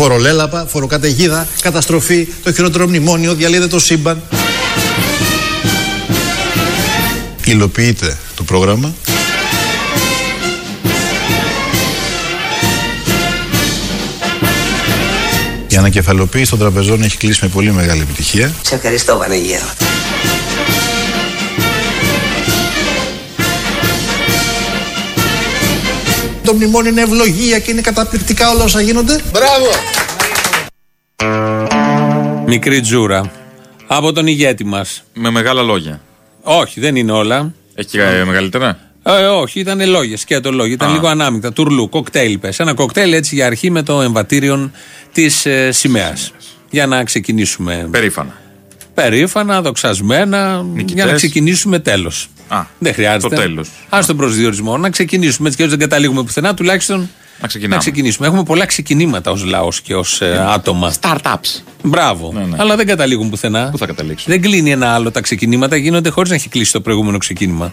Φορολέλαπα, φοροκαταιγίδα, καταστροφή, το χειρότερο μνημόνιο, διαλύεται το σύμπαν. Υλοποιείται το πρόγραμμα. Η ανακεφαλοποίηση των τραπεζών έχει κλείσει με πολύ μεγάλη επιτυχία. Σε ευχαριστώ Βανεγέρο. Το μνημόνιο είναι ευλογία και είναι καταπληκτικά όλα όσα γίνονται. Μπράβο! Μικρή τζούρα. Από τον ηγέτη μας. Με μεγάλα λόγια. Όχι, δεν είναι όλα. Έχει και ε, μεγαλύτερα; Ε, όχι, ήταν λόγια, σκέτο λόγια. Ήταν Α. λίγο ανάμεικτα. Τουρλού, κοκτέιλ πες. Ένα κοκτέιλ έτσι για αρχή με το εμβατήριο της ε, σημαίας. Για να ξεκινήσουμε. Περήφανα. Περήφανα, δοξασμένα. Νικητές. Για να ξεκινήσουμε τέλος. Α, Δεν χρειάζεται. το τέλος. Α τον προσδιορισμό. Να ξεκινήσουμε έτσι και έτσι δεν καταλήγουμε πουθενά, τουλάχιστον Να ξεκινάμε. ξεκινήσουμε. Έχουμε πολλά ξεκινήματα ως λαός και ως άτομα. Startups. Μπράβο. Ναι, ναι. Αλλά δεν καταλήγουν πουθενά. Πού θα καταλήξουν; Δεν κλείνει ένα άλλο. Τα ξεκινήματα γίνονται χωρίς να έχει κλείσει το προηγούμενο ξεκίνημα.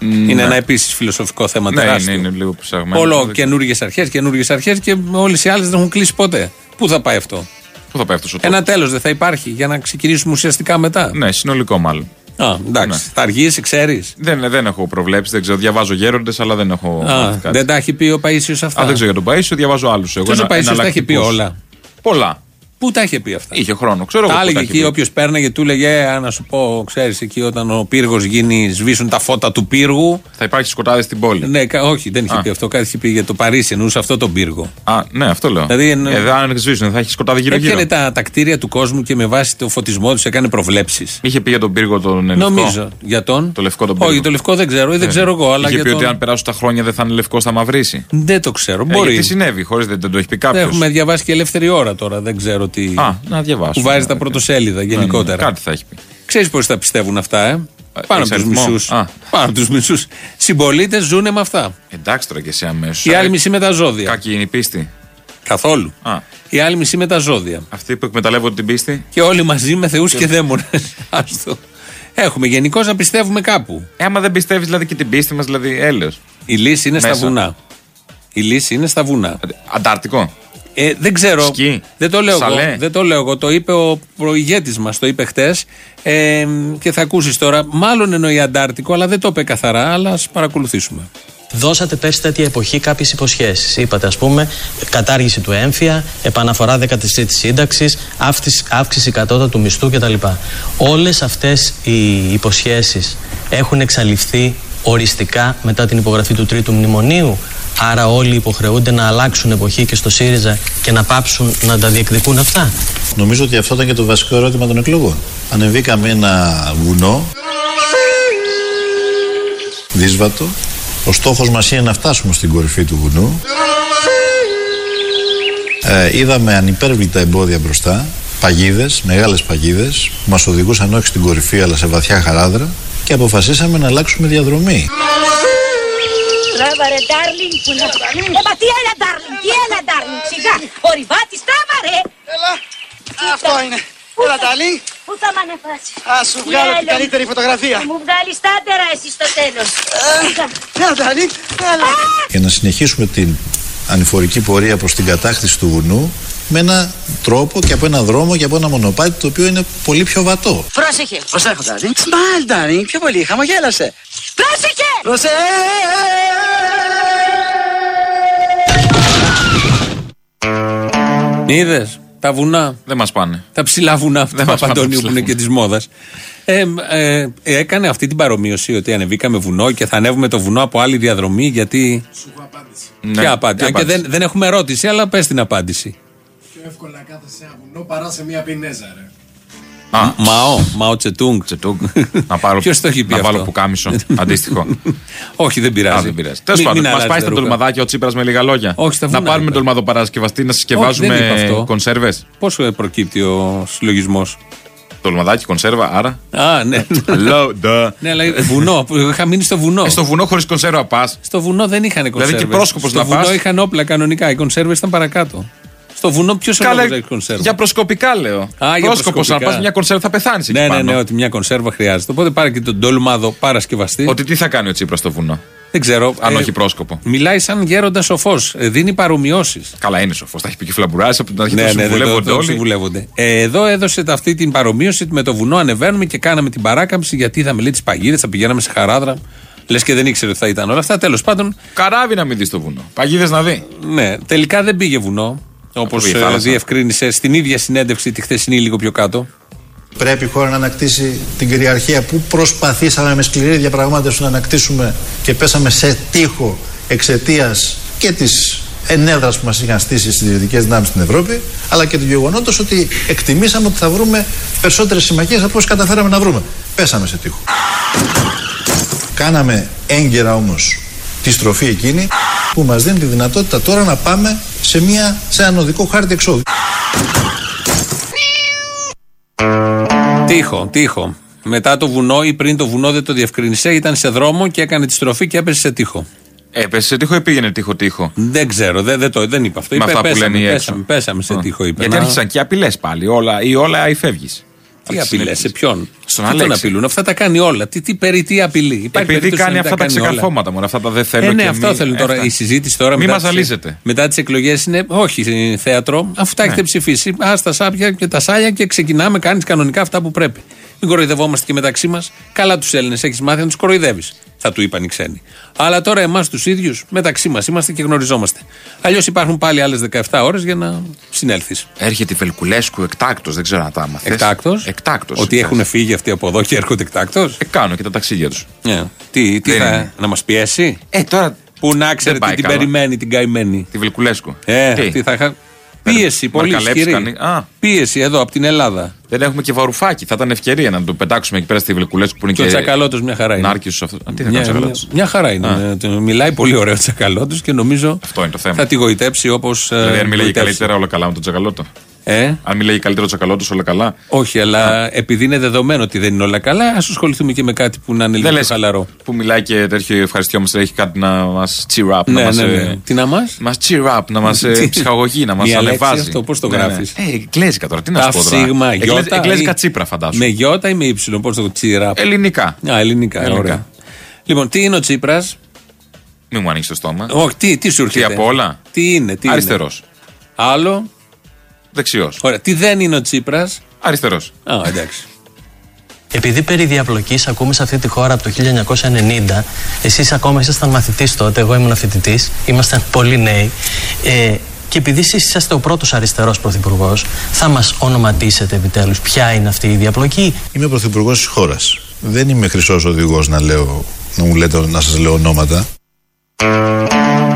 Είναι ένα επίσης φιλοσοφικό θέμα Ναι, τεράστιο. είναι, είναι λίγο ψαγμένο. Όλο Δεν- καινούργιες αρχές, καινούργιες αρχές και όλες οι άλλες δεν έχουν κλείσει ποτέ. Πού θα πάει αυτό; Πού θα πάει αυτός ο Ένα τέλος δεν θα υπάρχει για να ξεκινήσουμε ουσιαστικά μετά; Ναι, συνολικό μάλλον. Α, εντάξει. Ναι. Θα αργήσει, ξέρεις. Δεν, δεν έχω προβλέψεις, δεν ξέρω. Διαβάζω γέροντες, αλλά δεν έχω. Α, μάθει κάτι. δεν τα έχει πει ο Παίσιος αυτά; Α, δεν ξέρω για τον Παίσιο, διαβάζω άλλους. Ποιος ο Παίσιος τα έχει πει όλα; Πολλά. Πού τα είχε πει αυτά; Είχε χρόνο. Ξέρω εγώ Τα πού έλεγε έχει εκεί πει. όποιος πέρναγε, του έλεγε, «Ε, να σου πω, ξέρεις, εκεί όταν ο πύργος γίνει, σβήσουν τα φώτα του πύργου. Θα υπάρχει σκοτάδι στην πόλη. Ναι, κα- όχι, δεν είχε Α. πει αυτό. Κάτι είχε πει για το Παρίσι, εννοούσε αυτό τον πύργο. Α, ναι, αυτό λέω. Δηλαδή, εν- ε, δεν αν σβήσουν, θα έχει σκοτάδι γύρω-γύρω. Έπιανε τα, τα κτίρια του κόσμου και με βάση το φωτισμό τους έκανε προβλέψεις. Είχε πει για τον πύργο τον λευκό. Νομίζω. Για τον; Το λευκό τον πύργο. Όχι, το λευκό δεν ξέρω, ή δεν ξέρω εγώ, αλλά Είχε για πει τον... ότι αν περάσουν τα χρόνια δεν θα είναι λευκό, θα μαυρίσει. Δεν το ξέρω. Ε, Μπορεί. γιατί συνέβη, χωρίς δεν, δεν το έχει πει Δεν κάποιος. Έχουμε διαβάσει και ελεύθερη ώρα τώρα. Δεν ξέρω τι. Α, να διαβάσουμε. που βάζει τα Ναι, πρωτοσέλιδα ναι, γενικότερα. ναι, Κάτι θα έχει πει. Ξέρεις πώς τα πιστεύουν αυτά, ε; Πάνω από έχεις τους αριθμό; μισούς. Α. Πάνω από τους μισούς συμπολίτες ζουν με αυτά. Εντάξει τώρα και εσύ αμέσως. Η άλλη μισή με τα ζώδια. Κάκι είναι η πίστη. Καθόλου. Α, Η άλλη μισή με τα ζώδια. αυτοί που εκμεταλλεύονται την πίστη. Και όλοι μαζί με θεούς και δαίμονες. Άστο. Έχουμε γενικώ να πιστεύουμε κάπου. Ε, άμα δεν πιστεύεις δηλαδή και την πίστη μας, δηλαδή έλεος. Η λύση είναι στα Μέσα. βουνά. Η λύση είναι στα βουνά. Αντάρτικο. Ε, δεν ξέρω. Σκι. Δεν το λέω Σαλέ. εγώ. Δεν το λέω εγώ. Το είπε ο προηγέτης μας. Το είπε χτες. Ε, και θα ακούσεις τώρα. Μάλλον εννοεί Αντάρτικο, αλλά δεν το είπε καθαρά. Αλλά ας παρακολουθήσουμε. Δώσατε πέρσι τέτοια εποχή κάποιες υποσχέσεις. Είπατε, ας πούμε, κατάργηση του έμφυα, επαναφορά 13η σύνταξης, αύξηση, αύξηση κατώτατου μισθού κτλ. Όλες αυτές οι υποσχέσεις έχουν εξαλειφθεί οριστικά μετά την υπογραφή του Τρίτου Μνημονίου; Άρα όλοι υποχρεούνται να αλλάξουν εποχή και στο ΣΥΡΙΖΑ και να πάψουν να τα διεκδικούν αυτά. Νομίζω ότι αυτό ήταν και το βασικό ερώτημα των εκλογών. Ανεβήκαμε ένα βουνό, δύσβατο. Ο στόχος μας είναι να φτάσουμε στην κορυφή του βουνού. Ε, είδαμε ανυπέρβλητα εμπόδια μπροστά, παγίδες, μεγάλες παγίδες, που μας οδηγούσαν όχι στην κορυφή αλλά σε βαθιά χαράδρα και αποφασίσαμε να αλλάξουμε διαδρομή. Τράβα ρε, darling, που να... Ε, μα τι έλα, darling, τι έλα, darling, σιγά. Ο ριβάτης, τράβα ρε. Έλα, αυτό είναι. Έλα, Ταλή, Πού θα μ' ανεβάσεις; α σου βγάλω την καλύτερη φωτογραφία. Θα μου βγάλεις τα άντερα εσύ στο τέλος. Σιγά. Έλα, Ταλή, έλα. για να συνεχίσουμε την ανηφορική πορεία προς την κατάκτηση του βουνού με ένα τρόπο και από ένα δρόμο και από ένα μονοπάτι το οποίο είναι πολύ πιο βατό. Πρόσεχε, Προσέχω, Darling. Smile, Darling. Πιο πολύ, χαμογέλασε. πρόσεχε. Είδες τα βουνά. Δεν μας πάνε. Τα ψηλά βουνά του Δεν μας πάνε τα Παπαντονίου που ψηλά είναι και της μόδας. Ε, ε, έκανε αυτή την παρομοίωση ότι ανεβήκαμε βουνό και θα ανέβουμε το βουνό από άλλη διαδρομή γιατί. Ναι, Ποια απάντηση; Αν και απάντηση; δεν, δεν έχουμε ερώτηση, αλλά πες την απάντηση. Πιο εύκολα να κάθεσαι σε ένα βουνό παρά σε μια πινέζα, ρε. Α, Μαό, Μαο Τσετούγκ. Τσετούγκ. να πάρω, Ποιος το έχει πει να αυτό; βάλω πουκάμισο. αντίστοιχο. Όχι, δεν πειράζει. Α, δεν πειράζει. Τέλος Μην- πάντων, μην μας αλλάζει πάει τα στα ρούχα. τολμαδάκια ο Τσίπρας με λίγα λόγια. Όχι, στα να βουνά πάρουμε είπε. τολμαδοπαρασκευαστή να Όχι, δεν είπε συσκευάζουμε αυτό. κονσέρβες. Πώς προκύπτει ο συλλογισμός; Τολμαδάκι, κονσέρβα, άρα. Α, ναι. Hello, duh. ναι, αλλά βουνό. που Είχα μείνει στο βουνό. Ε, στο βουνό χωρίς κονσέρβα πας. Στο βουνό δεν είχαν κονσέρβες. και πρόσκοπος Στο να βουνό πας. είχαν όπλα κανονικά. Οι κονσέρβες ήταν παρακάτω. Στο βουνό ποιος ο Καλά, λόγο να έχει κονσέρβα; για προσκοπικά λέω. Α, για Πρόσκοπος, να προσκοπικά. πας μια κονσέρβα θα πεθάνεις εκεί Ναι, ναι, πάνω. ναι, ότι μια κονσέρβα χρειάζεται. Οπότε πάρε και τον τολμάδο παρασκευαστή. Ότι τι θα κάνει ο Τσίπρας στο βουνό; Δεν ξέρω. Αν ε, όχι πρόσκοπο. Μιλάει σαν γέροντας σοφό. δίνει παρομοιώσεις. Καλά, είναι σοφός. Τα έχει πει και φλαμπουράς από την αρχή Ναι, που ναι, δεν το, συμβουλεύονται το όλοι. συμβουλεύονται. Ε, εδώ έδωσε αυτή την παρομοίωση ότι με το βουνό ανεβαίνουμε και κάναμε την παράκαμψη γιατί είδαμε λέει τις παγίδες, θα πηγαίναμε σε χαράδρα. Λες και δεν ήξερε ότι θα ήταν όλα αυτά. Τέλος πάντων, Καράβι να μην δεις στο βουνό. Παγίδες να δει. ναι, τελικά δεν πήγε βουνό. Όπως πήγε θάλασσα. διευκρίνησε στην ίδια συνέντευξη τη χθεσινή, λίγο πιο κάτω. Πρέπει η χώρα να ανακτήσει την κυριαρχία που προσπαθήσαμε με σκληρή διαπραγμάτευση να ανακτήσουμε και πέσαμε σε τείχο εξαιτίας και της ενέδρας που μας είχαν στήσει οι συντηρητικέ δυνάμεις στην Ευρώπη, αλλά και του γεγονότος ότι εκτιμήσαμε ότι θα βρούμε περισσότερες συμμαχίες από όσε καταφέραμε να βρούμε. Πέσαμε σε τείχο. Κάναμε έγκαιρα όμως τη στροφή εκείνη που μας δίνει τη δυνατότητα τώρα να πάμε σε, μια, σε έναν οδικό χάρτη εξόδου. Τείχο, τείχο. Μετά το βουνό ή πριν το βουνό δεν το διευκρίνησε, ήταν σε δρόμο και έκανε τη στροφή και έπεσε σε τείχο. Έπεσε σε τείχο ή πήγαινε τείχο-τείχο. Δεν ξέρω, δεν, δεν, το, δεν είπα αυτό. Με Είπε, αυτά που πέσαμε, λένε οι πέσαμε, έξω. πέσαμε σε Α. τείχο, είπε. Γιατί Να- άρχισαν και απειλές πάλι. Όλα, ή όλα ή φεύγεις. Τι απειλές, σε ποιον; Στον τι τον Αλέξη. απειλούν, αυτά τα κάνει όλα. Τι, τι περί τι απειλή. Υπάρχει Επειδή περίπτωση κάνει να αυτά τα κάνει όλα. ξεκαρφώματα μόνο. Αυτά τα δεν θέλω. Ε, ναι, και αυτό μη- θέλουν τώρα. Αυτά. Η συζήτηση τώρα Μη μετά, μας τις- αλύζετε. μετά τι εκλογέ είναι. Όχι θέατρο, αφού τα έχετε Ναι. ψηφίσει. Α τα σάπια και τα σάλια και ξεκινάμε, κάνεις κανονικά αυτά που πρέπει. Μην κοροϊδευόμαστε και μεταξύ μας. Καλά τους Έλληνες έχεις μάθει να τους κοροϊδεύεις. Θα του είπαν οι ξένοι. Αλλά τώρα εμάς τους ίδιους μεταξύ μας είμαστε και γνωριζόμαστε. Αλλιώς υπάρχουν πάλι άλλες 17 ώρες για να συνέλθεις. Έρχεται η Βελκουλέσκου εκτάκτος, δεν ξέρω αν τα μάθει. Εκτάκτος; Εκτάκτος. Ότι έχουν φύγει αυτοί από εδώ και έρχονται εκτάκτο. Ε, κάνω και τα ταξίδια τους. Ναι. Τι, τι Δεν θα, είναι. να μας πιέσει; Ε, τώρα. Που να ξέρετε πάει τι την καλά. περιμένει την καημένη; Τη Βελκουλέσκου. Ε, τι, θα είχα. Πίεση, πολύ Μαρκαλέψει ισχυρή. κανεί- Α. Πίεση εδώ από την Ελλάδα. Δεν έχουμε και βαρουφάκι. Θα ήταν ευκαιρία να το πετάξουμε εκεί πέρα στη Βελκουλέσκου που είναι Και ο Τσακαλώτος μια χαρά είναι. Νάρκης αυτό. Α, τι θα κάνει Μια, ο μια, Τσακαλώτος; μια χαρά είναι. Α. Ε, το- Μιλάει πολύ ωραίο ο Τσακαλώτος και νομίζω Αυτό είναι το θέμα. θα τη γοητεύσει όπως. Δηλαδή, αν μιλάει καλύτερα, όλα καλά με τον Τσακαλώτο. Ε, Αν μιλάει καλύτερα ο Τσακαλώτος, όλα καλά. όχι, αλλά επειδή είναι δεδομένο ότι δεν είναι όλα καλά, ας ασχοληθούμε και με κάτι που να είναι λίγο Δεν πιο λες χαλαρό. που μιλάει και τέτοιο ευχαριστιόμαστε, έχει κάτι να μας cheer up. να Ναι, μας, ναι, ε, ναι. Τι να μας; Μας cheer up, να μας Τι- ψυχαγωγεί, να μας Μία λέξη ανεβάζει. αυτό, πώς το Ναι, ναι. γράφεις; Ε, εγγλέζικα τώρα, τι να Τα σου πω τώρα. σίγμα, Εγγλέ- γιώτα. Εγγλέζικα ή- τσίπρα, φαντάσου. Με γιώτα ή με ύψιλο, πώς το τσίρα. Ελληνικά. Α, ελληνικά, Ελληνικά. ωραία. Λοιπόν, τι είναι ο Τσίπρας; Μην μου ανοίξεις το στόμα. Όχι, τι, τι σου έρχεται; από όλα; Τι είναι, τι Αριστερός. είναι. Άλλο; Δεξιός. Ωραία. Τι δεν είναι ο Τσίπρας; Αριστερός. Α, εντάξει. Επειδή περί διαπλοκής ακούμε σε αυτή τη χώρα από το 1990, εσείς ακόμα ήσασταν μαθητής τότε, εγώ ήμουν φοιτητής, ήμασταν πολύ νέοι, ε, και επειδή εσείς είσαστε ο πρώτος αριστερός πρωθυπουργός, θα μας ονοματίσετε επιτέλους ποια είναι αυτή η διαπλοκή; Είμαι πρωθυπουργός της χώρας. Δεν είμαι χρυσός οδηγός να, λέω, να μου λέτε να σας λέω ονόματα.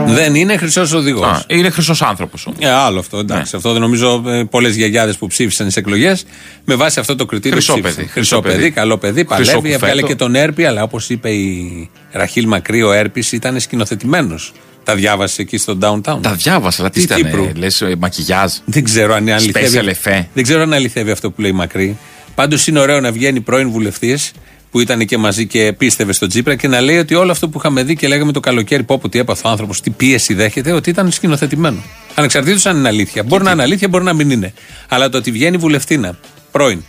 Δεν είναι χρυσός οδηγός. Α, Είναι χρυσός άνθρωπος όμω. Ε, άλλο αυτό, εντάξει. Ναι. Αυτό δεν νομίζω πολλές γιαγιάδες που ψήφισαν στι εκλογές με βάση αυτό το κριτήριο. Χρυσό ψήφισαν. παιδί, Χρυσό χρυσό παιδί, παιδί. καλό παιδί, Χρυσό παλεύει. κουφέτο. Έβγαλε και τον Έρπη, αλλά όπως είπε η Ραχίλ Μακρύ, ο Έρπης ήταν σκηνοθετημένος. Τα διάβασε εκεί στο downtown. Τα διάβασα, αλλά τι Της Κύπρου. ήταν, λε μακιγιάζ. Δεν ξέρω αν αληθεύει. Special effect. Δεν ξέρω αν αληθεύει αυτό που λέει η Μακρύ. Πάντως είναι ωραίο να βγαίνει πρώην βουλευτής που ήταν και μαζί και πίστευε στον Τζίπρα και να λέει ότι όλο αυτό που είχαμε δει και λέγαμε το καλοκαίρι, πω πω τι έπαθε ο άνθρωπος, τι πίεση δέχεται, ότι ήταν σκηνοθετημένο. Ανεξαρτήτως αν είναι αλήθεια. Μπορεί να είναι αλήθεια, μπορεί να μην είναι. Αλλά το ότι βγαίνει βουλευτήνα πρώην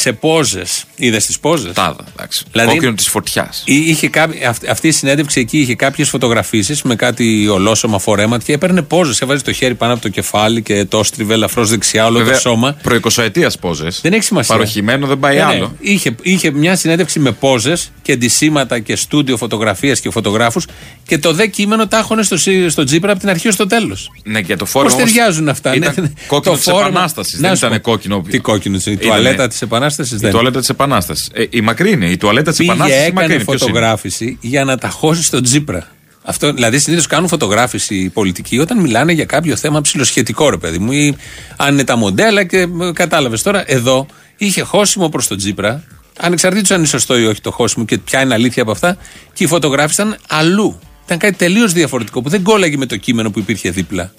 σε πόζες, είδες τις πόζες; Τάδα, εντάξει. Δηλαδή- Κόκκινο της φωτιάς. Είχε κάποι- αυ- αυτή η συνέντευξη εκεί είχε κάποιες φωτογραφίσεις με κάτι ολόσωμα φορέματα και έπαιρνε πόζες. Έβαζε το χέρι πάνω από το κεφάλι και το στριβε ελαφρώ δεξιά όλο το σώμα. Προ-20ετία πόζες. Δεν έχει σημασία. Παροχημένο δεν πάει Ναι, ναι. άλλο. Είχε, είχε μια συνέντευξη με πόζες και αντισήματα και στούντιο φωτογραφίας και φωτογράφους και το δε κείμενο τα έχωνε στο, σι- στο Τζίπρα από την αρχή ως το τέλος. Ναι, και το Πώς φόρμα. όμως ταιριάζουν αυτά, Ήταν ναι. κόκκινο Το της φόρμα- Επανάστασης. Να Δεν σου ήταν πω. κόκκινο. Τι κόκκινο, η Ήτανε- τουαλέτα της Επανάστασης Η δεν τουαλέτα της Επανάστασης. Ε, η μακρύ είναι. Η τουαλέτα της Πήγε, Επανάστασης. η μακρύ έκανε είναι. Ποιος είναι; φωτογράφηση για να τα χώσει στον Τζίπρα. Αυτό, δηλαδή, συνήθως κάνουν φωτογράφηση οι πολιτικοί όταν μιλάνε για κάποιο θέμα ψηλοσχετικό, ρε παιδί μου, ή αν είναι τα μοντέλα και κατάλαβες τώρα. Εδώ είχε χώσιμο προς τον Τζίπρα, ανεξαρτήτως αν είναι σωστό ή όχι το χώσιμο και ποια είναι αλήθεια από αυτά, και η φωτογράφηση ήταν αλλού. Ήταν κάτι τελείως διαφορετικό που δεν κόλλαγε με το κείμενο που υπήρχε δίπλα.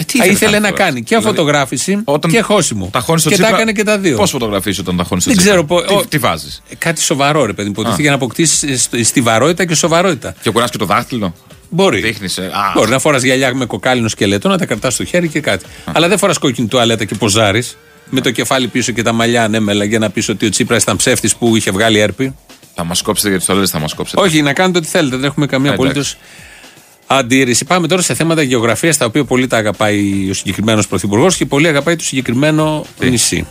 Ε, τι Α, ήθελε ήθελε να να κάνει κάνει και δηλαδή, φωτογράφηση Όταν και χώσιμο. Τα χώνεις στο και Τσίπρα, τα έκανε και τα δύο. Πώς φωτογραφίζεις όταν τα χώνεις στο Δεν Τσίπρα; ξέρω πώ- ο- Τι, τι βάζεις; Ε, Κάτι σοβαρό, ρε παιδί μου. Υποτίθεται για να αποκτήσεις στη βαρότητα και σοβαρότητα. Και κουνάς και το δάχτυλο; Μπορεί. Δείχνεις, ε, α. Μπορεί να φοράς γυαλιά με κοκάλινο σκελετό, να τα κρατάς στο χέρι και κάτι. Αλλά δεν φοράς κόκκινη τουαλέτα και ποζάρι. Με το κεφάλι πίσω και τα μαλλιά ανέμελα για να πεις ότι ο Τσίπρας ήταν ψεύτης που είχε βγάλει έρπη. Θα μας κόψετε για τι τολέρε, θα μας κόψετε. Όχι, να κάνετε ό,τι θέλετε. Δεν έχουμε καμία Ε, απολύτως εντάξει. Αντίρρηση. Πάμε τώρα σε θέματα γεωγραφίας, τα οποία πολύ τα αγαπάει ο συγκεκριμένος πρωθυπουργός και πολύ αγαπάει το συγκεκριμένο νησί.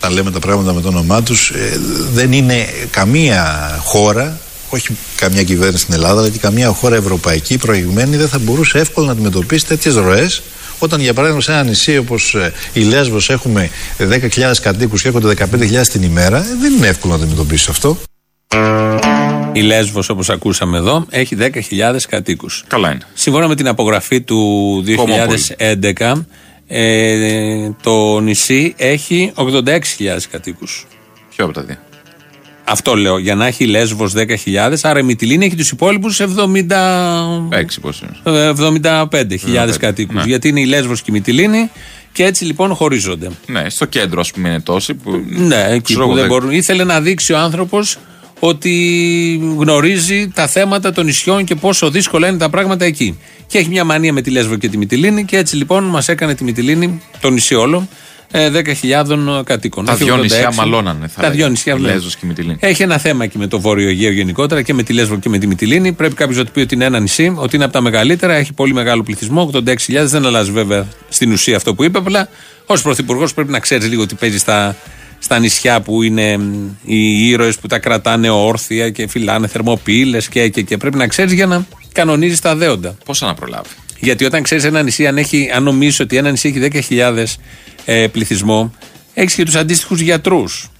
τα λέμε τα πράγματα με το όνομά τους ε, δεν είναι καμία χώρα όχι καμία κυβέρνηση στην Ελλάδα αλλά και καμία χώρα ευρωπαϊκή προηγμένη δεν θα μπορούσε εύκολα να αντιμετωπίσει τέτοιες ροές όταν για παράδειγμα σε ένα νησί όπως ε, η Λέσβος έχουμε 10.000 κατοίκους και έρχονται 15.000 την ημέρα ε, δεν είναι εύκολο να αντιμετωπίσει αυτό Η Λέσβος, όπως ακούσαμε εδώ, έχει 10.000 κατοίκους. Καλά είναι. Σύμφωνα με την απογραφή του 2011, ε, το νησί έχει 86.000 κατοίκους. Ποιο από τα δύο; Αυτό λέω, για να έχει η Λέσβος 10.000, άρα η Μυτιλίνη έχει τους υπόλοιπους 70... Έξι πώς είναι. 75.000 κατοίκους. Ναι. Γιατί είναι η Λέσβος και η Μυτιλίνη και έτσι λοιπόν χωρίζονται. Ναι, στο κέντρο ας πούμε είναι τόσοι που. Ναι, εκεί ξέρω που εγώ, δεν δεν- μπορούν. Ήθελε να δείξει ο άνθρωπος ότι γνωρίζει τα θέματα των νησιών και πόσο δύσκολα είναι τα πράγματα εκεί. Και έχει μια μανία με τη Λέσβο και τη Μυτιλίνη και έτσι λοιπόν μας έκανε τη Μυτιλίνη, το νησί όλο, ε, 10.000 κατοίκων. Τα Έχει δυο 86. νησιά μαλώνανε, θα Τα λέγαμε. δυο νησιά, Η ναι. Λέσβος και η Μυτιλίνη. Έχει ένα θέμα εκεί με το Βόρειο Αιγαίο γενικότερα και με τη Λέσβο και με τη Μυτιλίνη. Πρέπει κάποιος να του πει ότι είναι ένα νησί, ότι είναι από τα μεγαλύτερα, έχει πολύ μεγάλο πληθυσμό, 86.000. Δεν αλλάζει βέβαια στην ουσία αυτό που είπε. Απλά ως πρωθυπουργός πρέπει να ξέρεις λίγο τι παίζει στα, στα νησιά που είναι μ, οι ήρωες που τα κρατάνε όρθια και φυλάνε θερμοπύλες και, και, και. Πρέπει να ξέρεις για να κανονίζεις τα δέοντα. Πόσα να προλάβει; Γιατί όταν ξέρεις ένα νησί, αν, έχει, αν νομίζεις ότι ένα νησί έχει 10.000 ε, πληθυσμό, έχεις και τους αντίστοιχους γιατρούς.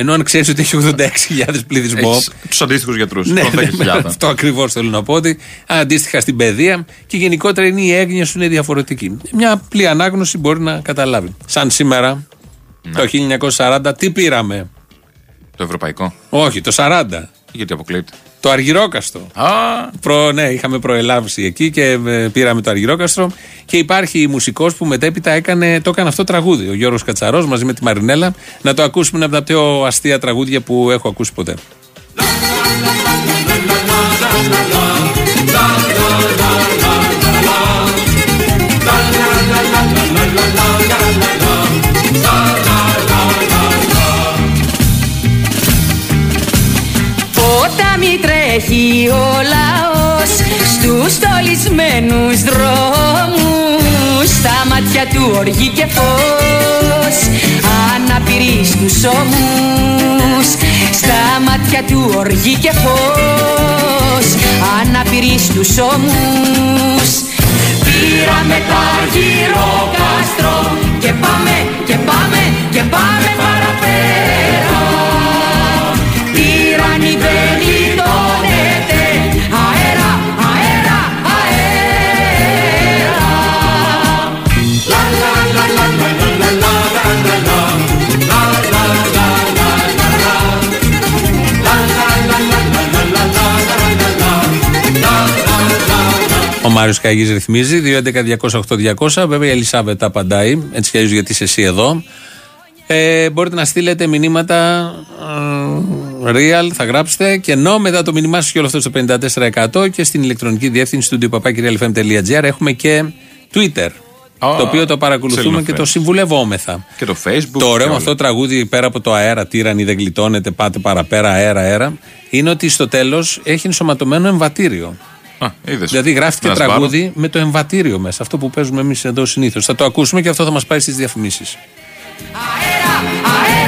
Ενώ αν ξέρεις ότι έχει 86.000 πληθυσμό. Τους αντίστοιχους γιατρούς. Ναι, των ναι, 10.000. αυτό ακριβώς θέλω να πω. Ότι αντίστοιχα στην παιδεία και γενικότερα είναι η έγνοια σου είναι διαφορετική. Μια απλή ανάγνωση μπορεί να καταλάβει. Σαν σήμερα, Ναι. το 1940, τι πήραμε. Το ευρωπαϊκό. Όχι, το 40. Γιατί αποκλείεται. Το Αργυρόκαστρο. Α, Προ, ναι, είχαμε προελάβει εκεί και ε, πήραμε το Αργυρόκαστρο. Και υπάρχει μουσικό που μετέπειτα έκανε, το έκανε αυτό τραγούδι. Ο Γιώργος Κατσαρός μαζί με τη Μαρινέλα. Να το ακούσουμε είναι από τα πιο αστεία τραγούδια που έχω ακούσει ποτέ. Τρέχει ο λαός στους στολισμένους δρόμους. Στα μάτια του οργή και φως αναπηρεί στους ώμους. Στα μάτια του οργή και φως αναπηρεί στους ώμους. Πήραμε το αργυρό κάστρο και πάμε και πάμε και πάμε παραπέρα. Τύραννη Μάριος Καγής ρυθμίζει. 2.11.208.200. Βέβαια η Ελισάβετ απαντάει. Έτσι κι αλλιώς γιατί είσαι εσύ εδώ. Ε, μπορείτε να στείλετε μηνύματα ε, real, θα γράψετε και ενώ μετά το μήνυμά σας και όλο αυτό στο 54% και στην ηλεκτρονική διεύθυνση του papakirialfm.gr έχουμε και Twitter. Α, το οποίο το παρακολουθούμε και ξελινοφές. το συμβουλευόμεθα. και το Facebook. Το ωραίο και με όλα. αυτό το τραγούδι πέρα από το αέρα, τύρανη δεν γλιτώνεται, πάτε παραπέρα, αέρα, αέρα, είναι ότι στο τέλος έχει ενσωματωμένο εμβατήριο. Α, είδες. Δηλαδή γράφτηκε Να σβάρω. τραγούδι με το εμβατήριο μέσα. Αυτό που παίζουμε εμείς εδώ συνήθως. Θα το ακούσουμε και αυτό θα μας πάει στις διαφημίσεις. Soon as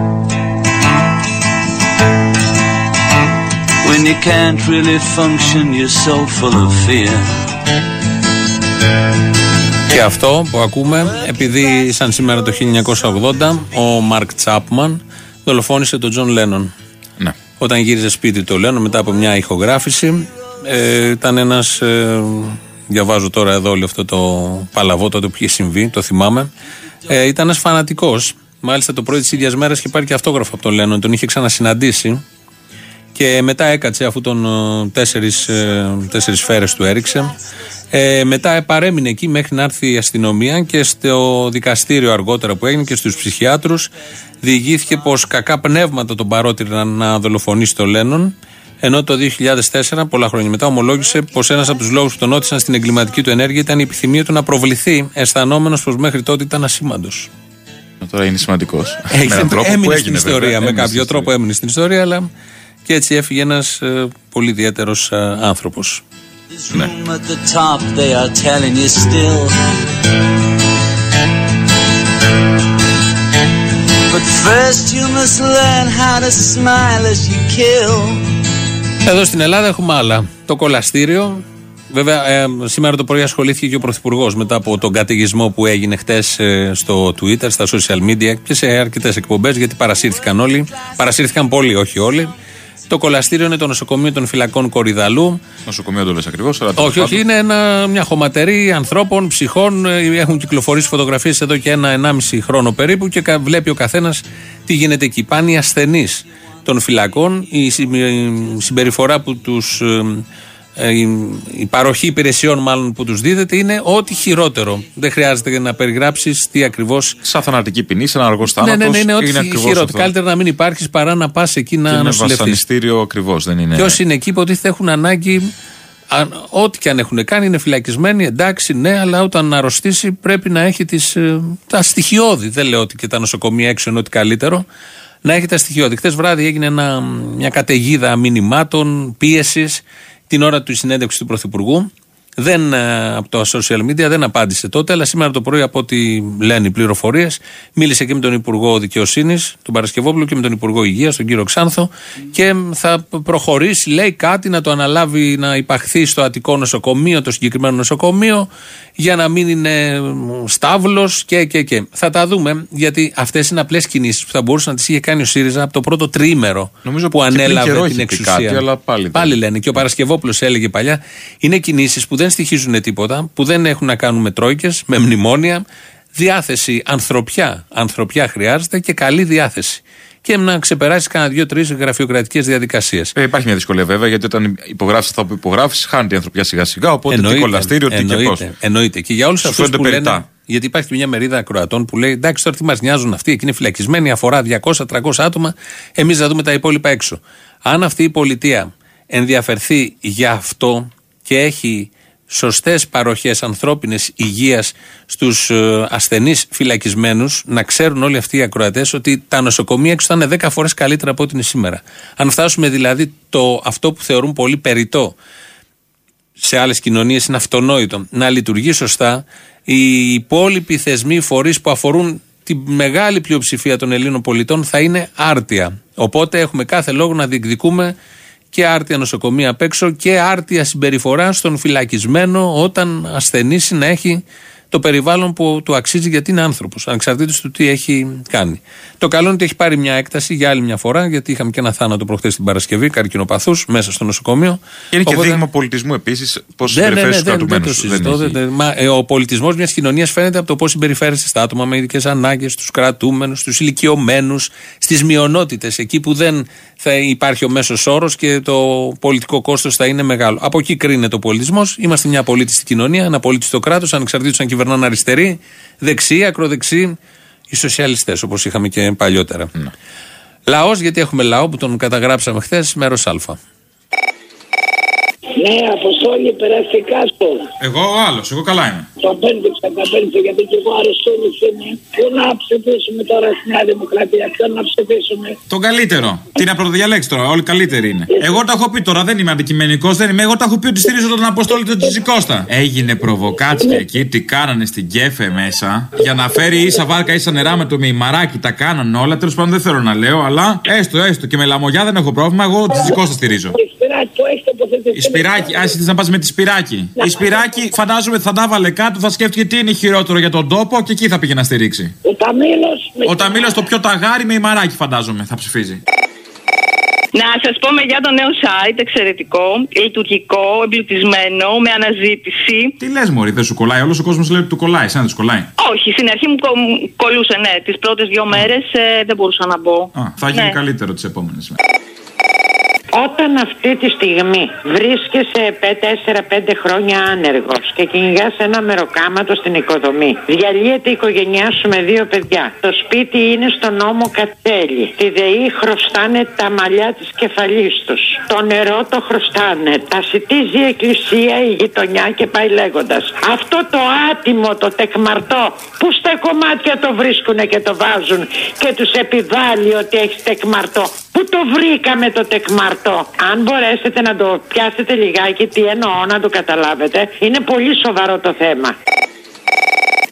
When you can't really function, you're so full of fear. Και αυτό που ακούμε, επειδή σαν σήμερα το 1980 ο Μαρκ Τσάπμαν δολοφόνησε τον Τζον Λένον. Ναι. Όταν γύριζε σπίτι του Λένον μετά από μια ηχογράφηση, ε, ήταν ένας. Ε, διαβάζω τώρα εδώ όλο αυτό το παλαβό, τότε που είχε συμβεί, το θυμάμαι. Ε, ήταν ένας φανατικός. Μάλιστα το πρωί της ίδιας μέρας είχε πάρει και αυτόγραφο από τον Λένον, τον είχε ξανασυναντήσει. Και μετά έκατσε αφού τον ε, τέσσερις, ε, τέσσερις σφαίρες του έριξε. Ε, μετά παρέμεινε εκεί μέχρι να έρθει η αστυνομία και στο δικαστήριο αργότερα που έγινε και στους ψυχιάτρους διηγήθηκε πως κακά πνεύματα τον παρότριναν να δολοφονήσει τον Λένον ενώ το 2004, πολλά χρόνια μετά, ομολόγησε πως ένας από τους λόγους που τον ότισαν στην εγκληματική του ενέργεια ήταν η επιθυμία του να προβληθεί, αισθανόμενος πως μέχρι τότε ήταν ασήμαντος. Τώρα είναι σημαντικός. έμεινε στην ιστορία. με κάποιο τρόπο έμεινε στην ιστορία, αλλά και έτσι έφυγε ένας πολύ ιδιαίτερος άνθρωπος. This room at the top, they are telling you still. But first you must learn how to smile as you kill. Εδώ στην Ελλάδα έχουμε άλλα. Το κολαστήριο. Βέβαια, ε, σήμερα το πρωί ασχολήθηκε και ο Πρωθυπουργός μετά από τον καταιγισμό που έγινε χτες στο Twitter, στα social media και σε αρκετές εκπομπές, γιατί παρασύρθηκαν όλοι. Παρασύρθηκαν πολλοί, όχι όλοι. Το κολαστήριο είναι το νοσοκομείο των φυλακών Κορυδαλού. Νοσοκομείο το λες ακριβώς, αλλά Όχι, όχι, είναι ένα, μια χωματερή ανθρώπων, ψυχών. ε, Έχουν κυκλοφορήσει φωτογραφίες εδώ και ένα-ενάμιση χρόνο περίπου και κα- βλέπει ο καθένας τι γίνεται εκεί. Πάνε οι ασθενείς των φυλακών. Η συ- η συμπεριφορά που τους. Η, η παροχή υπηρεσιών μάλλον που τους δίδεται είναι ό,τι χειρότερο. Δεν χρειάζεται να περιγράψεις τι ακριβώς Σαν θανατική ποινή, σαν αργός ναι, θάνατο. ναι, ναι, είναι ό,τι ακριβώς χειρότερο. αυτό. Καλύτερα να μην υπάρχεις παρά να πας εκεί Και να είναι νοσηλευτεί. βασανιστήριο ακριβώς, δεν είναι. Και όσοι είναι εκεί, υποτίθεται έχουν ανάγκη. αν- Ό,τι και αν έχουν κάνει, είναι φυλακισμένοι, εντάξει, ναι, αλλά όταν αρρωστήσει πρέπει να έχει τις, ε, τα στοιχειώδη. Δεν λέω ότι και τα νοσοκομεία έξω είναι ότι καλύτερο. Να έχει τα στοιχειώδη. Χθες βράδυ έγινε ένα, μια καταιγίδα μηνυμάτων, πίεσης την ώρα του συνέντευξης του Πρωθυπουργού. Δεν, ε, από τα social media δεν απάντησε τότε, αλλά σήμερα το πρωί, από ό,τι λένε οι πληροφορίες, μίλησε και με τον Υπουργό Δικαιοσύνης, τον Παρασκευόπουλο, και με τον Υπουργό Υγείας, τον κύριο Ξάνθο, και θα προχωρήσει, λέει κάτι, να το αναλάβει να υπαχθεί στο Αττικό νοσοκομείο, το συγκεκριμένο νοσοκομείο, για να μην είναι στάβλος και, και, και. Θα τα δούμε, γιατί αυτές είναι απλές κινήσεις που θα μπορούσε να τις είχε κάνει ο ΣΥΡΙΖΑ από το πρώτο τρίμερο Νομίζω που και πριν ανέλαβε καιρό την είχε πει εξουσία. κάτι, αλλά πάλι δεν. πάλι λένε. Και ο Παρασκευόπουλος έλεγε παλιά, είναι κινήσεις που δεν στοιχίζουν τίποτα, που δεν έχουν να κάνουν με τρόικες, με μνημόνια. Διάθεση, ανθρωπιά. Ανθρωπιά χρειάζεται και καλή διάθεση. Και να ξεπεράσει κανένα δύο-τρει γραφειοκρατικές διαδικασίες. Ε, υπάρχει μια δυσκολία βέβαια, γιατί όταν υπογράφεις αυτά που υπογράφεις, χάνεται η ανθρωπιά σιγά σιγά. Οπότε τι κολαστήριο, τι και πώ. εννοείται, εννοείται. Και για όλους Σου αυτούς φαίνονται που λένε. περιττά. Γιατί υπάρχει και μια μερίδα ακροατών που λέει: Εντάξει, τώρα τι μας νοιάζουν αυτοί, εκεί είναι φυλακισμένοι, αφορά 200-300 άτομα. Εμείς θα δούμε τα υπόλοιπα έξω. Αν αυτή η πολιτεία ενδιαφερθεί για αυτό και έχει σωστές παροχές ανθρώπινης υγείας στους ασθενείς φυλακισμένους, να ξέρουν όλοι αυτοί οι ακροατές ότι τα νοσοκομεία έξω θα είναι 10 φορές καλύτερα από ό,τι είναι σήμερα. Αν φτάσουμε δηλαδή το, αυτό που θεωρούν πολύ περιττό σε άλλες κοινωνίες είναι αυτονόητο να λειτουργεί σωστά, οι υπόλοιποι θεσμοί, φορείς που αφορούν τη μεγάλη πλειοψηφία των Ελλήνων πολιτών θα είναι άρτια. Οπότε έχουμε κάθε λόγο να διεκδικούμε και άρτια νοσοκομεία απ' έξω και άρτια συμπεριφορά στον φυλακισμένο όταν ασθενήσει να έχει το περιβάλλον που του αξίζει γιατί είναι άνθρωπος, ανεξαρτήτως του τι έχει κάνει. Το καλό είναι ότι έχει πάρει μια έκταση για άλλη μια φορά, γιατί είχαμε και ένα θάνατο προχθές την Παρασκευή, καρκινοπαθούς, μέσα στο νοσοκομείο. Και είναι Οπότε... και δείγμα πολιτισμού επίσης, πώς ναι, ναι, ναι, συμπεριφέρεσαι στου κρατουμένους. Ο πολιτισμός μιας κοινωνίας φαίνεται από το πώς συμπεριφέρεσαι στα άτομα με ειδικές ανάγκες, στου κρατούμενους, στου ηλικιωμένους, στις μειονότητες, εκεί που δεν θα υπάρχει ο μέσος όρος και το πολιτικό κόστος θα είναι μεγάλο. Από εκεί κρίνεται ο πολιτισμός. Είμαστε μια πολίτιστη κοινωνία, ένα πολίτιστο κράτος, ανεξαρτήτως αν κυβερνάνε αριστεροί, δεξιοί, ακροδεξιοί, οι σοσιαλιστές, όπως είχαμε και παλιότερα. Ναι. Λαός, γιατί έχουμε λαό που τον καταγράψαμε χθες, μέρος Α. Ναι, Αποστόλη, περαστικά στο. Εγώ ο άλλος, εγώ καλά είμαι. Το απέντηξα, το απέντηξα γιατί και εγώ αρεστούλη είμαι. Πού να ψηφίσουμε τώρα στη Νέα Δημοκρατία, ποιον να ψηφίσουμε; Τον καλύτερο. Τι να πρωτοδιαλέξει τώρα, όλοι καλύτεροι είναι. Εγώ τα έχω πει τώρα, δεν είμαι αντικειμενικός, δεν είμαι. Εγώ τα έχω πει ότι στηρίζω τον Αποστόλη του Τζιζικώστα. Έγινε προβοκάτσια εκεί, τι κάνανε στην Κέφε μέσα για να φέρει ίσα βάρκα ίσα νερά με το μημαράκι. Τα κάνανε όλα. Τέλος πάντων δεν θέλω να λέω, αλλά έστω, έστω και με λαμογιά δεν έχω πρόβλημα. Εγώ Τζιζικώστα στηρίζω. Η Σπυράκι, ας να πας με τη Σπυράκι. Η Σπυράκι φαντάζομαι θα τα βάλε κάτω, θα σκέφτηκε τι είναι χειρότερο για τον τόπο και εκεί θα πήγε να στηρίξει. Ο Ταμίλος. Ο Ταμίλος το πιο ταγάρι με η μαράκι φαντάζομαι θα ψηφίζει. Να σας πούμε για το νέο site, εξαιρετικό, λειτουργικό, εμπλουτισμένο, με αναζήτηση. Τι λες, Μωρή, δεν σου κολλάει. Όλος ο κόσμος λέει ότι του κολλάει, σαν δεν σου κολλάει. Όχι, στην αρχή μου κολούσε, ναι. Τις πρώτες δύο μέρες ε, δεν μπορούσα να μπω. Α, θα γίνει ναι. καλύτερο τις επόμενες μέρες. Όταν αυτή τη στιγμή βρίσκεσαι 4-5 χρόνια άνεργος και κυνηγάς ένα μεροκάματο στην οικοδομή, διαλύεται η οικογένειά σου με δύο παιδιά. Το σπίτι είναι στο νόμο Κατσέλη. Τη ΔΕΗ χρωστάνε τα μαλλιά της κεφαλής τους. Το νερό το χρωστάνε. Τα σιτίζει η εκκλησία, η γειτονιά και πάει λέγοντας. Αυτό το άτιμο, το τεκμαρτό, που στα κομμάτια το βρίσκουν και το βάζουν και τους επιβάλλει ότι έχεις τεκμαρτό. Πού το βρήκαμε το τεκμαρτό; Αν μπορέσετε να το πιάσετε λιγάκι τι εννοώ να το καταλάβετε. Είναι πολύ σοβαρό το θέμα.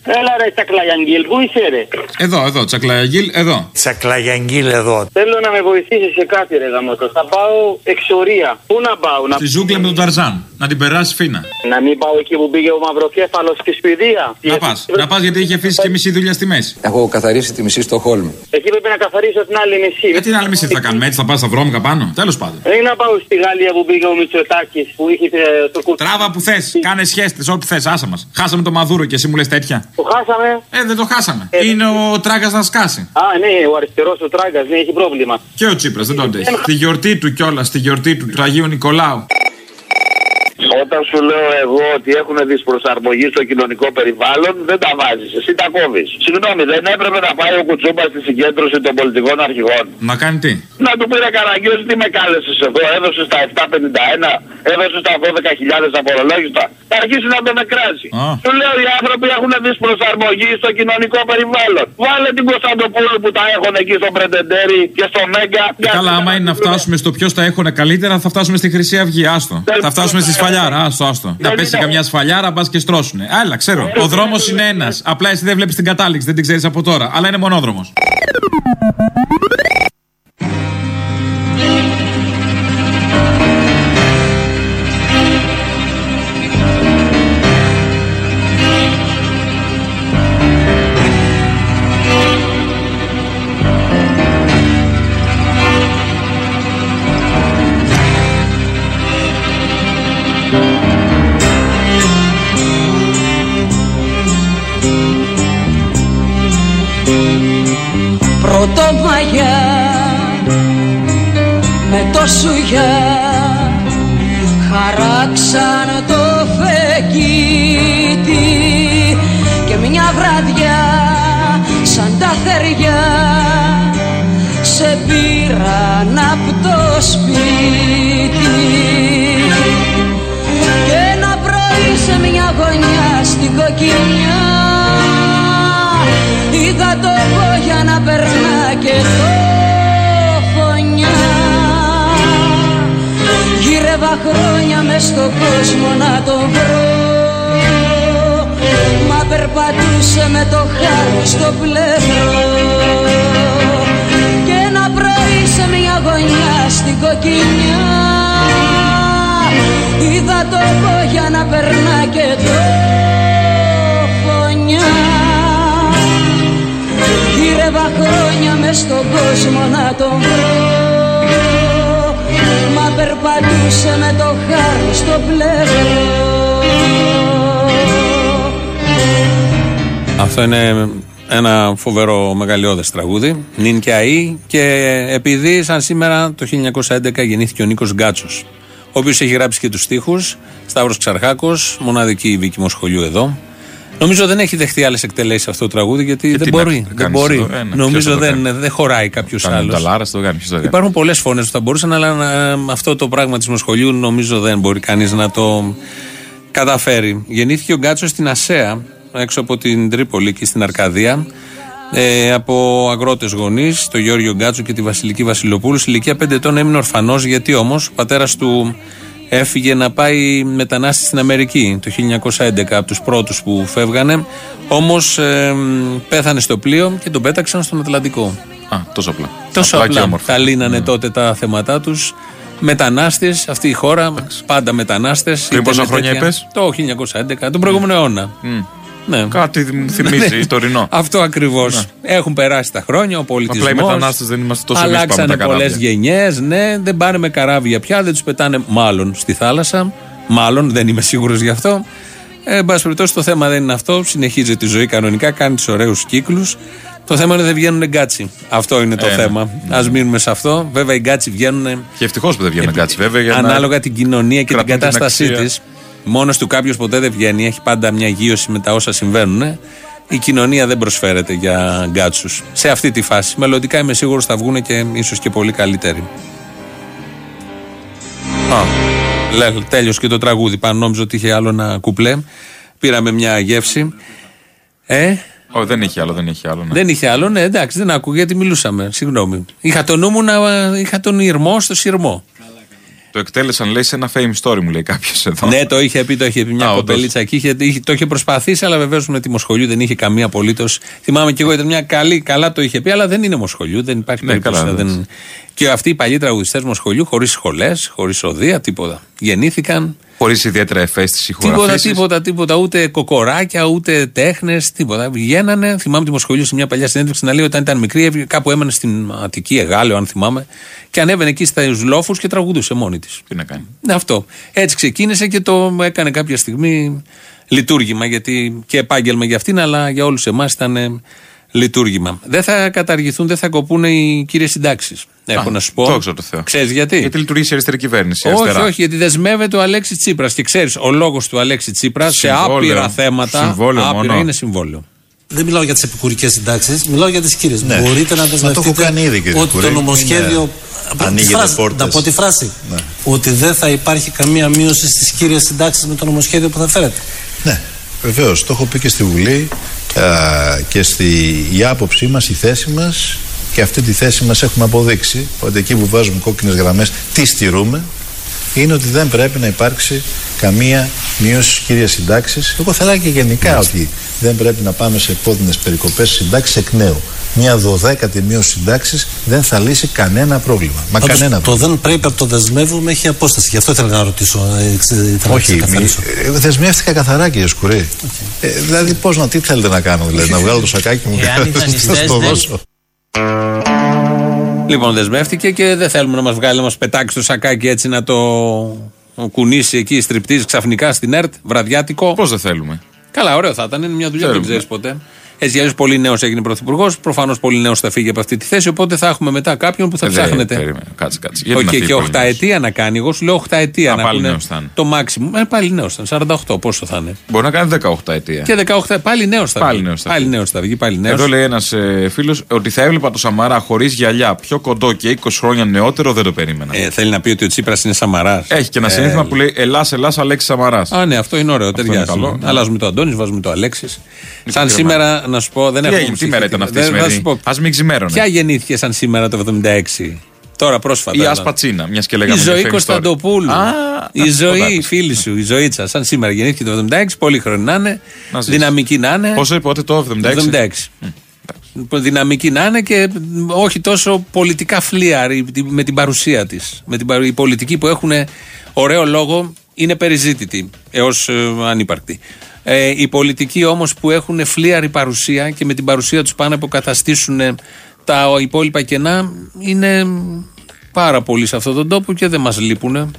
Έλα ρε Τσακλαγιαγγίλ, πού είσαι ρε. Εδώ, εδώ, Τσακλαγιαγγίλ, εδώ. Τσακλαγιαγγίλ, εδώ. Θέλω να με βοηθήσεις σε κάτι ρε γαμότο. Θα πάω εξορία. Πού να πάω, να... Στη ζούγκλα με τον Ταρζάν. Να την περάσει φίνα. Να μην πάω εκεί που πήγε ο Μαυροκέφαλος στη Σπιδία. Να πας. Να πας γιατί είχε αφήσει και μισή δουλειά στη μέση. Έχω καθαρίσει τη μισή στο Χόλμ. Εκεί πρέπει να καθαρίσω την άλλη μισή. Ε, την άλλη μισή θα κάνουμε έτσι, θα πας στα βρώμικα πάνω. Τέλος πάντων. Δεν να πάω στη Γαλλία που πήγε ο Μητσοτάκης που είχε το κουτί. Τράβα που θες. Κάνε σχέστε, ό,τι θες, άσα μας. Χάσαμε το Μαδούρο και εσύ μου λες τέτοια. Το χάσαμε. Ε, δεν το χάσαμε. Ε, Είναι ο Τράγκας να σκάσει. Α, ναι, ο αριστερός ο Τράγκας, ναι, έχει πρόβλημα. Και ο Τσίπρας, δεν τον έχει. Τη γιορτή του κιόλας, τη γιορτή του Τραγίου Νικολάου. Όταν σου λέω εγώ ότι έχουν δυσπροσαρμογή στο κοινωνικό περιβάλλον, δεν τα βάζεις. Εσύ τα κόβεις. Συγγνώμη, δεν έπρεπε να πάει ο Κουτσούμπας στη συγκέντρωση των πολιτικών αρχηγών. Να κάνει τι; Να του πήρε καραγκιό, τι με κάλεσες εδώ. Έδωσες τα 751, έδωσες τα 12.000 απορολόγιστα. Θα αρχίσει να τον εκράσει. Oh. Του λέω οι άνθρωποι έχουν δυσπροσαρμογή στο κοινωνικό περιβάλλον. Βάλε την Κωνσταντοπούλου που τα έχουν εκεί στο Πρεντεντέρι και στο Μέγκα. Καλά, άμα είναι να φτάσουμε στο ποιος τα έχουν καλύτερα, θα φτάσουμε στη Χρυσή Αυγή. Άστο. Θα φτάσουμε στη σφαλιά σφαλιάρα, άστο, άστο. Να πέσει καμιά σφαλιάρα, πας και στρώσουνε. Άλλα, ξέρω. Ο δρόμος είναι ένας. Απλά εσύ δεν βλέπεις την κατάληξη, δεν την ξέρεις από τώρα. Αλλά είναι μονόδρομος. Με το στον κόσμο να τον βρω. Μα περπατούσε με το χάρι στο πλευρό. Και ένα πρωί σε μια γωνιά στην κοκκινιά Είδα το για να περνά και το φωνιά. Γύρευα χρόνια μες στον κόσμο να τον βρω. Μα περπατούσε με το χάρι στο πλευρό Αυτό είναι ένα φοβερό μεγαλειώδες τραγούδι. Νιν και αή. Και επειδή σαν σήμερα το 1911 γεννήθηκε ο Νίκος Γκάτσος ο οποίος έχει γράψει και τους στίχους Σταύρος Ξαρχάκος, μοναδική βίκη σχολείου εδώ. Νομίζω δεν έχει δεχτεί άλλες εκτελέσεις αυτό το τραγούδι γιατί δεν τι μπορεί. να δεν κάνεις μπορεί. εδώ, ε, ναι, Νομίζω ποιος θα το δεν, κάνει. δεν χωράει κάποιος Κάνει άλλος. τα Λάρα, το κάνει. ποιος το κάνει. Υπάρχουν πολλές φωνές που θα μπορούσαν, αλλά ε, αυτό το πράγμα της σχολείου νομίζω δεν μπορεί κανείς να το καταφέρει. Γεννήθηκε ο Γκάτσος στην Ασέα, έξω από την Τρίπολη και στην Αρκαδία. Ε, από αγρότες γονείς, το Γιώργιο Γκάτσο και τη Βασιλική Βασιλοπούλου. Σε ηλικία 5 ετών έμεινε ορφανός, γιατί όμως ο πατέρας του έφυγε να πάει μετανάστη στην Αμερική το 1911 από τους πρώτους που φεύγανε. Όμως ε, πέθανε στο πλοίο και τον πέταξαν στον Ατλαντικό. Α, τόσο απλά. Τόσο Απλά και απλά, όμορφα. τα λύνανε τότε τα θέματά τους. Μετανάστες, αυτή η χώρα, πάντα μετανάστες. Πριν είτε πόσα με χρόνια τέτοια- είπες; Το 1911, τον προηγούμενο αιώνα. Ναι. Κάτι μου θυμίζει Ναι. τωρινό. Αυτό ακριβώς. Έχουν περάσει τα χρόνια, ο πολιτισμός. Απλά οι μετανάστες δεν είμαστε τόσο εμείς που πάμε Αλλάξανε τα πολλές καράβια. γενιές. Ναι, δεν πάνε με καράβια πια, δεν τους πετάνε μάλλον στη θάλασσα. Μάλλον, δεν είμαι σίγουρος γι' αυτό. Ε, εν πάση περιπτώσει, το θέμα δεν είναι αυτό. Συνεχίζει τη ζωή κανονικά, κάνει τους ωραίους κύκλους. Το θέμα είναι ότι δεν βγαίνουν Γκάτσοι. Αυτό είναι το Ε, ναι. θέμα. Ας μείνουμε σε αυτό. Βέβαια, οι Γκάτσοι βγαίνουν Και ευτυχώς που δεν βγαίνουν Γκάτσοι, βέβαια. Για να ανάλογα την κοινωνία και την κρατούν την κατάστασή αξία. της. Μόνος του κάποιος ποτέ δεν βγαίνει, έχει πάντα μια ζύμωση με τα όσα συμβαίνουν. Η κοινωνία δεν προσφέρεται για Γκάτσους. Σε αυτή τη φάση. Μελλοντικά είμαι σίγουρος θα βγουν και ίσως και πολύ καλύτεροι. Α, λέ, τέλειωσε και το τραγούδι. Πάνω νόμιζα ότι είχε άλλο ένα κουπλέ. Πήραμε μια γεύση. Ε, Ω, δεν είχε άλλο, δεν είχε άλλο. ναι. δεν είχε άλλο, ναι, εντάξει, δεν άκουγα γιατί μιλούσαμε. Συγγνώμη. Είχα το νου μου να. είχα τον ήρμό στο σειρμό. Το εκτέλεσαν, λέει, σε ένα fame story, μου λέει κάποιος εδώ. Ναι, το είχε πει, το είχε πει μια Α, όντως. κοπελίτσα εκεί. Είχε, είχε- το είχε προσπαθήσει, αλλά βεβαίως με τη Μοσχολιού δεν είχε καμία απολύτως. Θυμάμαι και εγώ, ήταν μια καλή, καλά το είχε πει, αλλά δεν είναι Μοσχολιού, δεν υπάρχει Ναι, περίπτωση. καλά, να δεν... Και αυτοί οι παλιοί τραγουδιστές Μοσχολιού, χωρίς σχολές, χωρίς οδεία, τίποτα. Γεννήθηκαν. Χωρίς ιδιαίτερα ευαίσθηση Τίποτα, χωραφίση. τίποτα, τίποτα, ούτε κοκοράκια, ούτε τέχνες, τίποτα. Βγαίνανε, θυμάμαι τη Μοσχολιού σε μια παλιά συνέντευξη να λέει όταν ήταν μικρή, έβγε- κάπου έμενε στην Αττική, Εγάλεο, αν θυμάμαι, και ανέβαινε εκεί στου λόφου και τραγουδούσε μόνη της. Τι να κάνει. Ναι, αυτό. Έτσι ξεκίνησε και το έκανε κάποια στιγμή λειτουργήμα, γιατί και επάγγελμα για αυτήν, αλλά για όλους εμάς ήταν ε, λειτουργήμα. Δεν θα καταργηθούν, δεν θα κοπούν οι κύριες συντάξεις. Έχω Α, να σου πω. δόξα τω Θεώ. Ξέρεις γιατί; Γιατί λειτουργεί η αριστερή κυβέρνηση. όχι, αριστερά. όχι, γιατί δεσμεύεται ο Αλέξης Τσίπρας. Και ξέρεις, ο λόγος του Αλέξη Τσίπρας σε Συμβόλαιο. άπειρα θέματα. Συμβόλαιο άπειρα μόνο. είναι συμβόλαιο. Δεν μιλάω για τις επικουρικές συντάξεις, μιλάω για τις κύριες. Ναι. Μπορείτε να Μα το έχω δεσμευτείτε κάνει ήδη, κύριε ότι Κουρή. το νομοσχέδιο. Είναι- Από τη ανοίγετε φράση- πόρτες. Να πω τη φράση. Ναι. Ότι δεν θα υπάρχει καμία μείωση στις κύριες συντάξεις με το νομοσχέδιο που θα φέρετε. Ναι, βεβαίως. Το έχω πει και στη Βουλή α, και στη, η άποψή μας, η θέση μας και αυτή τη θέση μας έχουμε αποδείξει ότι εκεί που βάζουμε κόκκινες γραμμές, τι στηρούμε, είναι ότι δεν πρέπει να υπάρξει καμία μείωση στι κύριε συντάξει. Εγώ θα έλεγα και γενικά ότι δεν πρέπει να πάμε σε επώδυνες περικοπές συντάξεις εκ νέου. Μια δωδέκατη μείωση συντάξει δεν θα λύσει κανένα πρόβλημα. Μα Πάντως, κανένα το δεν πρέπει από το δεσμεύουμε έχει απόσταση. Γι' αυτό ήθελα να ρωτήσω. ε, ξε- ήθελα να Όχι, μη, ξεκαθαρίσω. ε, δεσμεύτηκα καθαρά κύριε Σκουρή. Ε, δηλαδή πώς να, τι θέλετε να κάνω, δηλαδή, να βγάλω το σακάκι μου Εάν οι και να σας δανειστές το δεν- δώσω. Λοιπόν, δεσμεύτηκε και δεν θέλουμε να μας βγάλει, να μας πετάξει το σακάκι έτσι να το κουνήσει εκεί στριπτή ξαφνικά στην ΕΡΤ, βραδιάτικο. Πώς δεν θέλουμε. Καλά, ωραίο θα ήταν. Είναι μια δουλειά που δεν Θέλουμε. ξέρεις ποτέ. Έτσι κι αλλιώς πολύ νέος έγινε πρωθυπουργός. Προφανώς πολύ νέος θα φύγει από αυτή τη θέση. Οπότε θα έχουμε μετά κάποιον που θα Ε, δεν, ψάχνετε. περίμενε, Κάτσε, κάτσε. Γιατί Όχι, να και, φύγει και πολύ οχταετία να κάνει. Εγώ σου λέω οχταετία Α, να πάλι πούνε νέος θα είναι. Το maximum. Ε, πάλι νέος ήταν. 48, πόσο θα είναι; Μπορεί να κάνει 18 ετία. Και 18, πάλι νέος θα Πάλι βγει. νέος θα πάλι βγει. νέος θα βγει. Πάλι νέος. Εδώ λέει ένας ε, φίλος ότι θα έβλεπα το Σαμαρά χωρίς γυαλιά, πιο κοντό και 20 χρόνια νεότερο δεν το περίμενα. Ε, θέλει να πει ότι ο Τσίπρας είναι Σαμαράς. Έχει και ένα Ε, συνήθημα που λέει Ελλά, Ελλά, Αλέξης Σαμαράς. Α, ναι, αυτό είναι ωραίο. Αυτό Ταιριάζει. είναι καλό, ναι. Αλλάζουμε το Αντώνης, βάζουμε το Αλέξης. Σαν και σήμερα να σου πω, δεν Τι έχω έγινε, τι μέρα ήταν αυτή η Δεν- θα σημερινή. σου πω. Ας μην ξημέρωνε. Ποια γεννήθηκε σαν σήμερα το 76. Τώρα πρόσφατα. Η δηλαδή. Ασπατσίνα, μιας και Η λέγαμε. ζωή για famous story. Κωνσταντοπούλου. Α, η αυτό το ζωή, άκουσα. η φίλη σου, η ζωήτσα. Σαν σήμερα γεννήθηκε το 76, πολύ χρόνο να είναι. Να ζεις. Δυναμική να είναι. Πόσο πότε το 76. 76. Δυναμική να είναι και όχι τόσο πολιτικά φλίαρη με την παρουσία της. Με την παρου... Η πολιτική που έχουν ωραίο λόγο είναι περιζήτητη έως ανύπαρκτη. Ε, οι πολιτικοί όμως που έχουν φλίαρη παρουσία και με την παρουσία τους πάνε να αποκαταστήσουν τα υπόλοιπα κενά είναι πάρα πολλοί σε αυτόν τον τόπο και δεν μας λείπουν.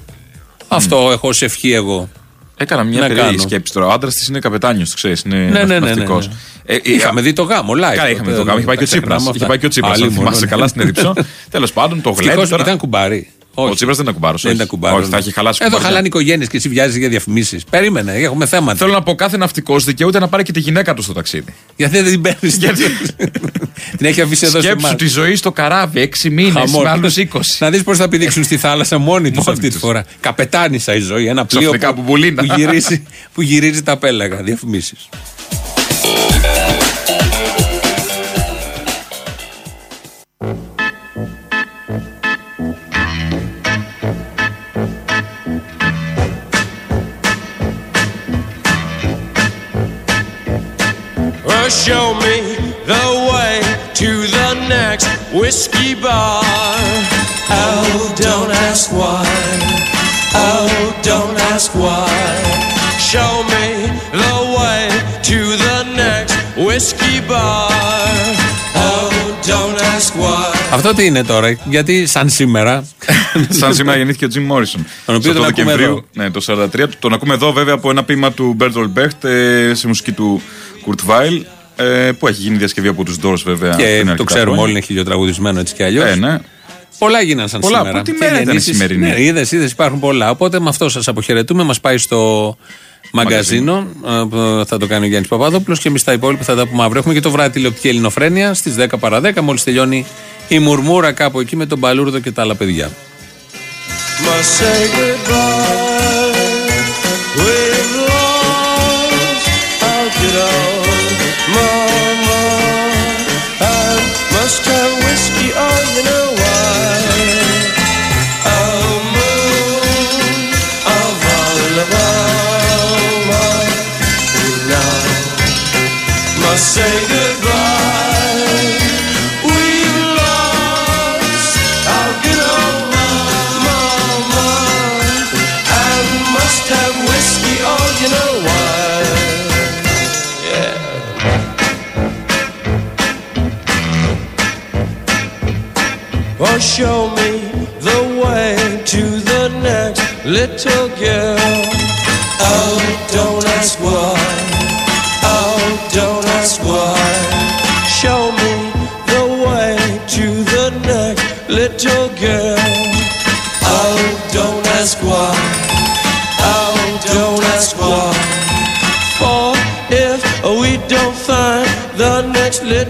Αυτό έχω ως ευχή εγώ. Έκανα μια Να περίεργη κάνω. σκέψη τώρα. Ο άντρας της είναι καπετάνιος, το ξέρεις. Είναι Ναι, ναι, ναι, ναι, ναυτικός. ναι. Ε, ε, Είχαμε δει το γάμο, live. Καλά, είχαμε δει το γάμο. Είχε πάει και ο Τα Τσίπρας. ξεχνάμε Είχε αυτά. πάει και ο Τσίπρας. Άλλη Αν μόνο, θυμάσαι ναι. καλά στην Ερυψό. Τέλος πάντων, το Ευτυχώς γλέντι τώρα. ήταν κουμπάρι. Ο Τσίπρας δεν ήταν κουμπάρος. Δεν ήταν κουμπάρος. Όχι, θα έχει χαλάσει Εδώ κουμπάρια. χαλάνε οικογένειες και εσύ βιάζεις για διαφημίσεις. Περίμενε, έχουμε θέματα. Θέλω να πω κάθε ναυτικός δικαιούται να πάρει και τη γυναίκα του στο ταξίδι. Γιατί δεν την παίρνεις; την έχει αφήσει εδώ σε Σκέψου εμάς. τη ζωή στο καράβι, 6 μήνες Χαμός. με άλλους 20. Να δεις πώς θα πηδήξουν στη θάλασσα μόνοι τους αυτή τη φορά. Καπετάνισα η ζωή. Ένα πλοίο Ξαφνικά που, μπουμπουλίνα. που, γυρίζει, που γυρίζει τα πέλαγα. Διαφημίσεις. Show me the way to the next whiskey bar. Oh, don't ask why. Oh, don't ask why. Show me the way to the next whiskey bar. Oh, don't ask why. Αυτό τι είναι τώρα, γιατί σαν σήμερα. Σαν σήμερα γεννήθηκε ο Τζιμ Μόρισον. Τον οποίο τον ακούμε εδώ. Ναι, το 43. Τον ακούμε εδώ βέβαια από ένα ποίημα του Μπέρτολ Μπέχτ ε, σε μουσική του Κουρτ Βάιλ. Ε, που έχει γίνει διασκευή από τους Doors βέβαια. πριν Και αρκετά το ξέρουμε χρόνια. όλοι, είναι χιλιοτραγουδισμένο έτσι κι αλλιώς. Ε, ναι. Πολλά γίναν σαν Πολλά. σήμερα. Πού τη Και μέρα ήταν η γεννήσεις- σημερινή; Ναι, είδες, είδες, υπάρχουν πολλά. Οπότε με αυτό σας αποχαιρετούμε. Μας πάει στο μαγκαζίνο. ε, που Θα το κάνει ο Γιάννης Παπαδόπουλος και εμείς τα υπόλοιπα θα τα πούμε αύριο. Έχουμε και το βράδυ τηλεοπτική Ελληνοφρένεια στις 10 παρα 10. Μόλις τελειώνει η μουρμούρα κάπου εκεί με τον Παλούρδο και τα άλλα παιδιά. Must say goodbye.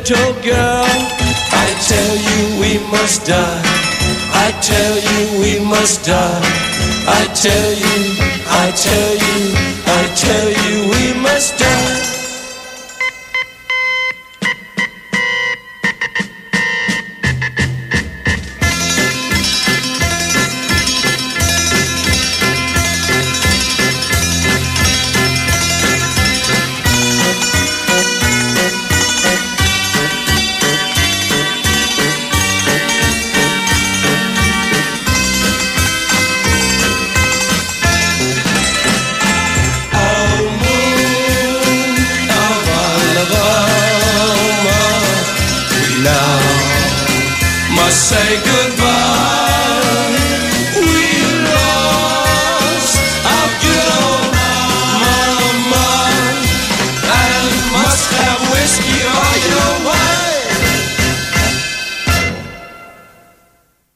Little girl, I tell you we must die. I tell you we must die. I tell you, I tell you, I tell you we must die.